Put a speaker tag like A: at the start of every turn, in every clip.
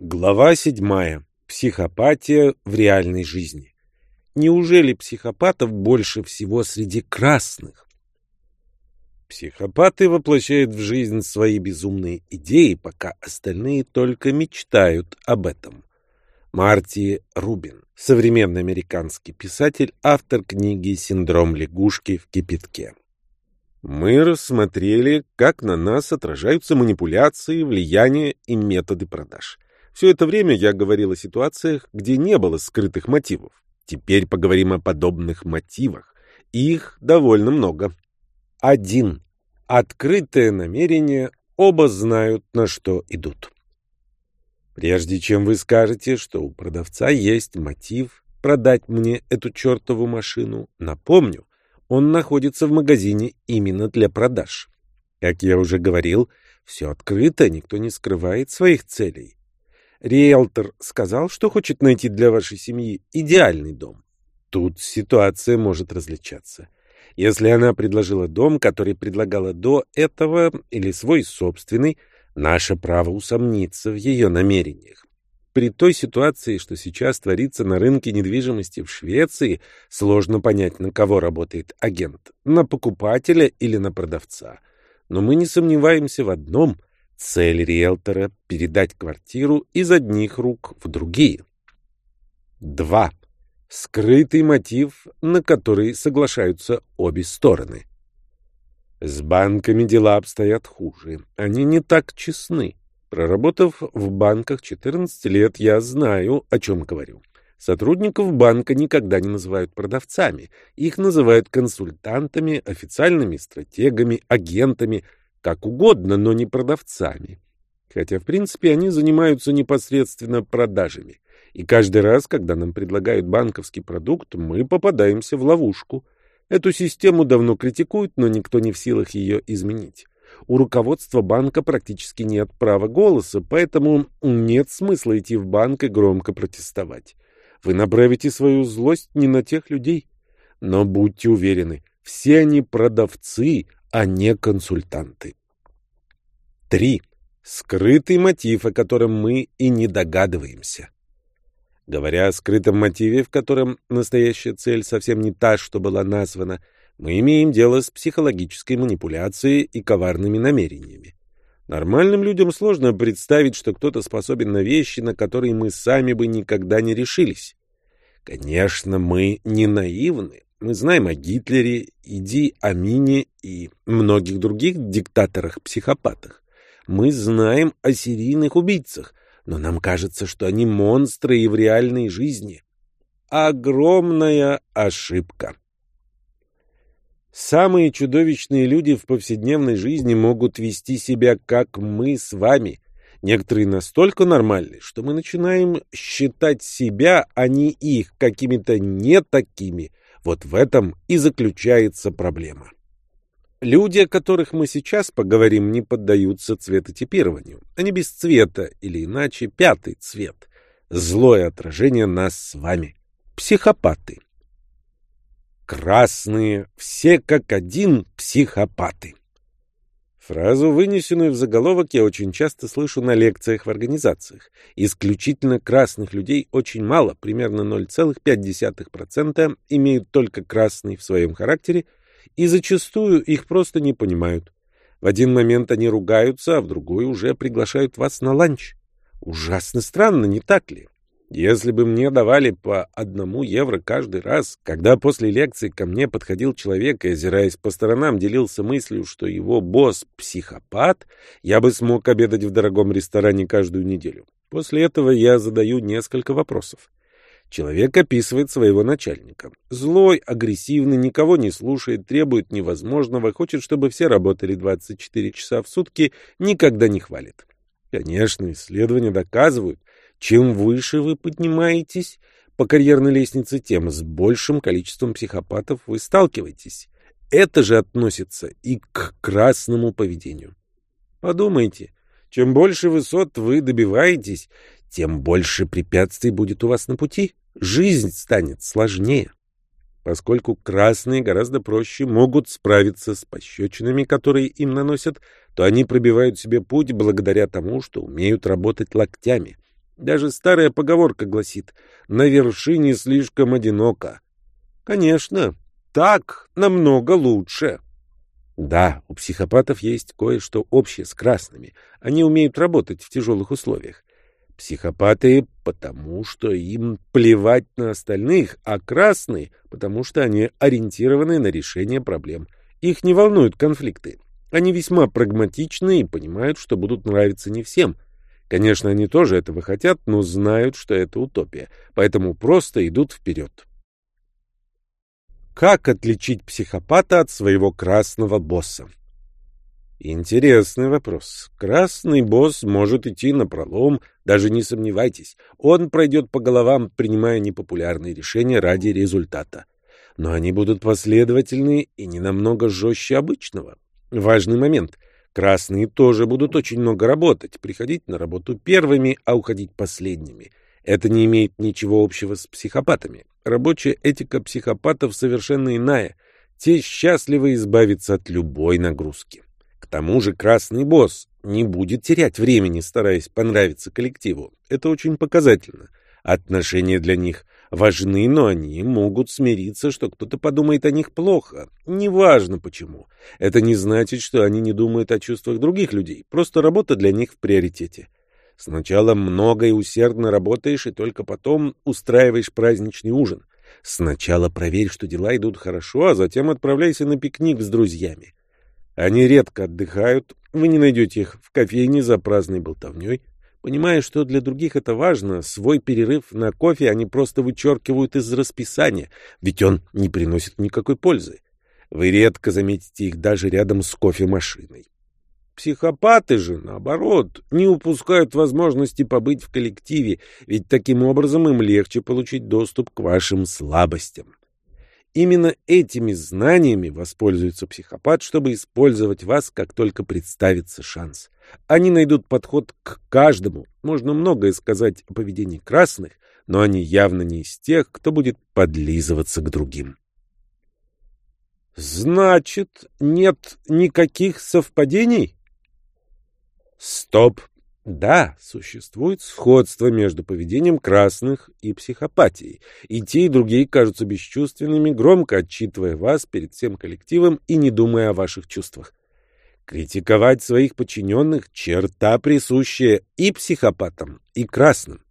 A: Глава седьмая. Психопатия в реальной жизни. Неужели психопатов больше всего среди красных? Психопаты воплощают в жизнь свои безумные идеи, пока остальные только мечтают об этом. Марти Рубин, современный американский писатель, автор книги «Синдром лягушки в кипятке». Мы рассмотрели, как на нас отражаются манипуляции, влияние и методы продаж. Все это время я говорил о ситуациях, где не было скрытых мотивов. Теперь поговорим о подобных мотивах. Их довольно много. Один. Открытое намерение. Оба знают, на что идут. Прежде чем вы скажете, что у продавца есть мотив продать мне эту чертову машину, напомню, он находится в магазине именно для продаж. Как я уже говорил, все открыто, никто не скрывает своих целей. Риэлтор сказал, что хочет найти для вашей семьи идеальный дом. Тут ситуация может различаться. Если она предложила дом, который предлагала до этого, или свой собственный, наше право усомниться в ее намерениях. При той ситуации, что сейчас творится на рынке недвижимости в Швеции, сложно понять, на кого работает агент – на покупателя или на продавца. Но мы не сомневаемся в одном – цель риэлтора – передать квартиру из одних рук в другие. 2. Скрытый мотив, на который соглашаются обе стороны. С банками дела обстоят хуже. Они не так честны. Проработав в банках 14 лет, я знаю, о чем говорю. Сотрудников банка никогда не называют продавцами. Их называют консультантами, официальными стратегами, агентами, как угодно, но не продавцами. Хотя, в принципе, они занимаются непосредственно продажами. И каждый раз, когда нам предлагают банковский продукт, мы попадаемся в ловушку. Эту систему давно критикуют, но никто не в силах ее изменить. У руководства банка практически нет права голоса, поэтому нет смысла идти в банк и громко протестовать. Вы направите свою злость не на тех людей. Но будьте уверены, все они продавцы, а не консультанты. 3. Скрытый мотив, о котором мы и не догадываемся. Говоря о скрытом мотиве, в котором настоящая цель совсем не та, что была названа, мы имеем дело с психологической манипуляцией и коварными намерениями. Нормальным людям сложно представить, что кто-то способен на вещи, на которые мы сами бы никогда не решились. Конечно, мы не наивны. Мы знаем о Гитлере, Иди Амине и многих других диктаторах-психопатах. Мы знаем о серийных убийцах, но нам кажется, что они монстры и в реальной жизни. Огромная ошибка. Самые чудовищные люди в повседневной жизни могут вести себя, как мы с вами. Некоторые настолько нормальны, что мы начинаем считать себя, а не их, какими-то не такими. Вот в этом и заключается проблема. Люди, о которых мы сейчас поговорим, не поддаются цветотипированию. Они без цвета, или иначе пятый цвет. Злое отражение нас с вами. Психопаты. Красные, все как один психопаты. Фразу, вынесенную в заголовок, я очень часто слышу на лекциях в организациях. Исключительно красных людей очень мало, примерно 0,5% имеют только красный в своем характере, и зачастую их просто не понимают. В один момент они ругаются, а в другой уже приглашают вас на ланч. Ужасно странно, не так ли? Если бы мне давали по одному евро каждый раз, когда после лекции ко мне подходил человек и, озираясь по сторонам, делился мыслью, что его босс — психопат, я бы смог обедать в дорогом ресторане каждую неделю. После этого я задаю несколько вопросов. Человек описывает своего начальника. Злой, агрессивный, никого не слушает, требует невозможного, хочет, чтобы все работали 24 часа в сутки, никогда не хвалит. Конечно, исследования доказывают, чем выше вы поднимаетесь по карьерной лестнице, тем с большим количеством психопатов вы сталкиваетесь. Это же относится и к красному поведению. Подумайте, чем больше высот вы добиваетесь, тем больше препятствий будет у вас на пути. Жизнь станет сложнее. Поскольку красные гораздо проще могут справиться с пощечинами, которые им наносят, то они пробивают себе путь благодаря тому, что умеют работать локтями. Даже старая поговорка гласит «на вершине слишком одиноко». Конечно, так намного лучше. Да, у психопатов есть кое-что общее с красными. Они умеют работать в тяжелых условиях. Психопаты потому, что им плевать на остальных, а красные потому, что они ориентированы на решение проблем. Их не волнуют конфликты. Они весьма прагматичны и понимают, что будут нравиться не всем. Конечно, они тоже этого хотят, но знают, что это утопия, поэтому просто идут вперед. Как отличить психопата от своего красного босса? Интересный вопрос. Красный босс может идти на пролом, даже не сомневайтесь. Он пройдет по головам, принимая непопулярные решения ради результата. Но они будут последовательны и не намного жестче обычного. Важный момент. Красные тоже будут очень много работать, приходить на работу первыми, а уходить последними. Это не имеет ничего общего с психопатами. Рабочая этика психопатов совершенно иная. Те счастливы избавиться от любой нагрузки. К тому же красный босс не будет терять времени, стараясь понравиться коллективу. Это очень показательно. Отношения для них важны, но они могут смириться, что кто-то подумает о них плохо. Неважно почему. Это не значит, что они не думают о чувствах других людей. Просто работа для них в приоритете. Сначала много и усердно работаешь, и только потом устраиваешь праздничный ужин. Сначала проверь, что дела идут хорошо, а затем отправляйся на пикник с друзьями. Они редко отдыхают, вы не найдете их в кофейне за праздной болтовней. Понимая, что для других это важно, свой перерыв на кофе они просто вычеркивают из расписания, ведь он не приносит никакой пользы. Вы редко заметите их даже рядом с кофемашиной. Психопаты же, наоборот, не упускают возможности побыть в коллективе, ведь таким образом им легче получить доступ к вашим слабостям. Именно этими знаниями воспользуется психопат, чтобы использовать вас, как только представится шанс. Они найдут подход к каждому. Можно многое сказать о поведении красных, но они явно не из тех, кто будет подлизываться к другим. Значит, нет никаких совпадений? Стоп! Да, существует сходство между поведением красных и психопатией. И те, и другие кажутся бесчувственными, громко отчитывая вас перед всем коллективом и не думая о ваших чувствах. Критиковать своих подчиненных — черта присущая и психопатам, и красным.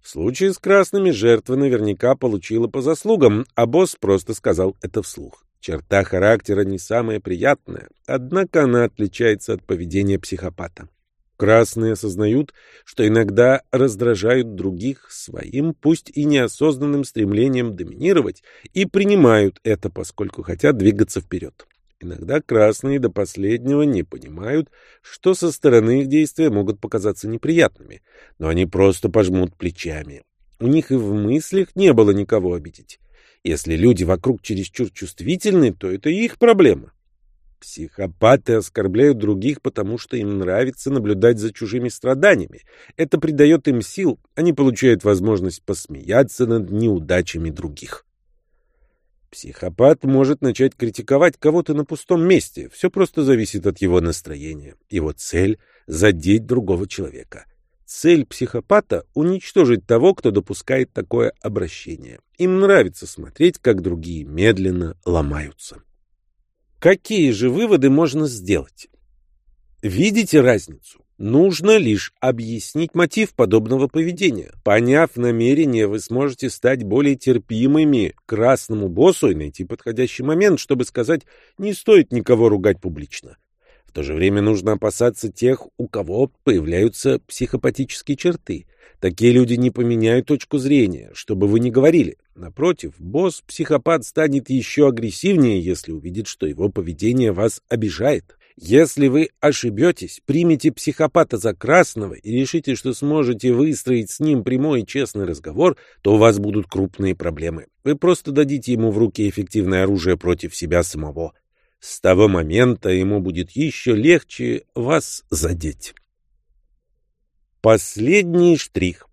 A: В случае с красными жертва наверняка получила по заслугам, а босс просто сказал это вслух. Черта характера не самая приятная, однако она отличается от поведения психопата. Красные осознают, что иногда раздражают других своим, пусть и неосознанным стремлением доминировать, и принимают это, поскольку хотят двигаться вперед. Иногда красные до последнего не понимают, что со стороны их действия могут показаться неприятными, но они просто пожмут плечами. У них и в мыслях не было никого обидеть. Если люди вокруг чересчур чувствительны, то это их проблема. Психопаты оскорбляют других, потому что им нравится наблюдать за чужими страданиями. Это придает им сил, они получают возможность посмеяться над неудачами других. Психопат может начать критиковать кого-то на пустом месте. Все просто зависит от его настроения. Его цель — задеть другого человека. Цель психопата — уничтожить того, кто допускает такое обращение. Им нравится смотреть, как другие медленно ломаются. Какие же выводы можно сделать? Видите разницу? Нужно лишь объяснить мотив подобного поведения. Поняв намерение, вы сможете стать более терпимыми к красному боссу и найти подходящий момент, чтобы сказать «не стоит никого ругать публично». В то же время нужно опасаться тех, у кого появляются психопатические черты. Такие люди не поменяют точку зрения, чтобы вы не говорили. Напротив, босс-психопат станет еще агрессивнее, если увидит, что его поведение вас обижает. Если вы ошибетесь, примите психопата за красного и решите, что сможете выстроить с ним прямой и честный разговор, то у вас будут крупные проблемы. Вы просто дадите ему в руки эффективное оружие против себя самого. С того момента ему будет еще легче вас задеть. Последний штрих.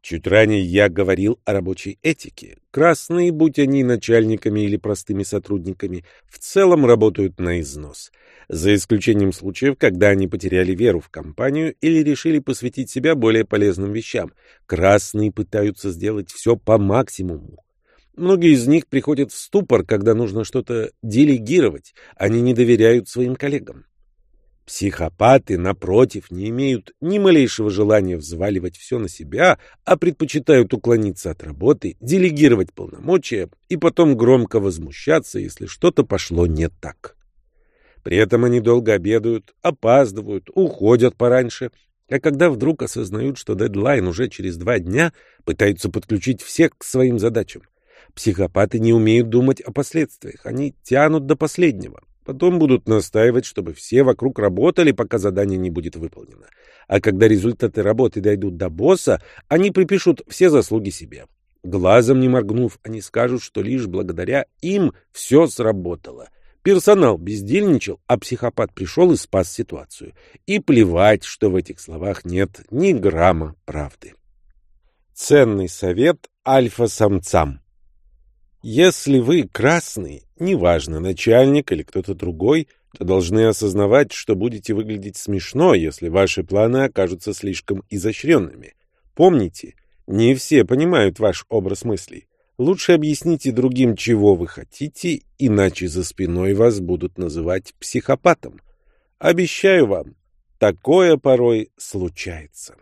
A: Чуть ранее я говорил о рабочей этике. Красные, будь они начальниками или простыми сотрудниками, в целом работают на износ. За исключением случаев, когда они потеряли веру в компанию или решили посвятить себя более полезным вещам. Красные пытаются сделать все по максимуму. Многие из них приходят в ступор, когда нужно что-то делегировать. Они не доверяют своим коллегам. Психопаты, напротив, не имеют ни малейшего желания взваливать все на себя, а предпочитают уклониться от работы, делегировать полномочия и потом громко возмущаться, если что-то пошло не так. При этом они долго обедают, опаздывают, уходят пораньше, а когда вдруг осознают, что дедлайн уже через два дня, пытаются подключить всех к своим задачам. Психопаты не умеют думать о последствиях, они тянут до последнего. Потом будут настаивать, чтобы все вокруг работали, пока задание не будет выполнено. А когда результаты работы дойдут до босса, они припишут все заслуги себе. Глазом не моргнув, они скажут, что лишь благодаря им все сработало. Персонал бездельничал, а психопат пришел и спас ситуацию. И плевать, что в этих словах нет ни грамма правды. Ценный совет альфа-самцам. Если вы красный, неважно, начальник или кто-то другой, то должны осознавать, что будете выглядеть смешно, если ваши планы окажутся слишком изощренными. Помните, не все понимают ваш образ мыслей. Лучше объясните другим, чего вы хотите, иначе за спиной вас будут называть психопатом. Обещаю вам, такое порой случается.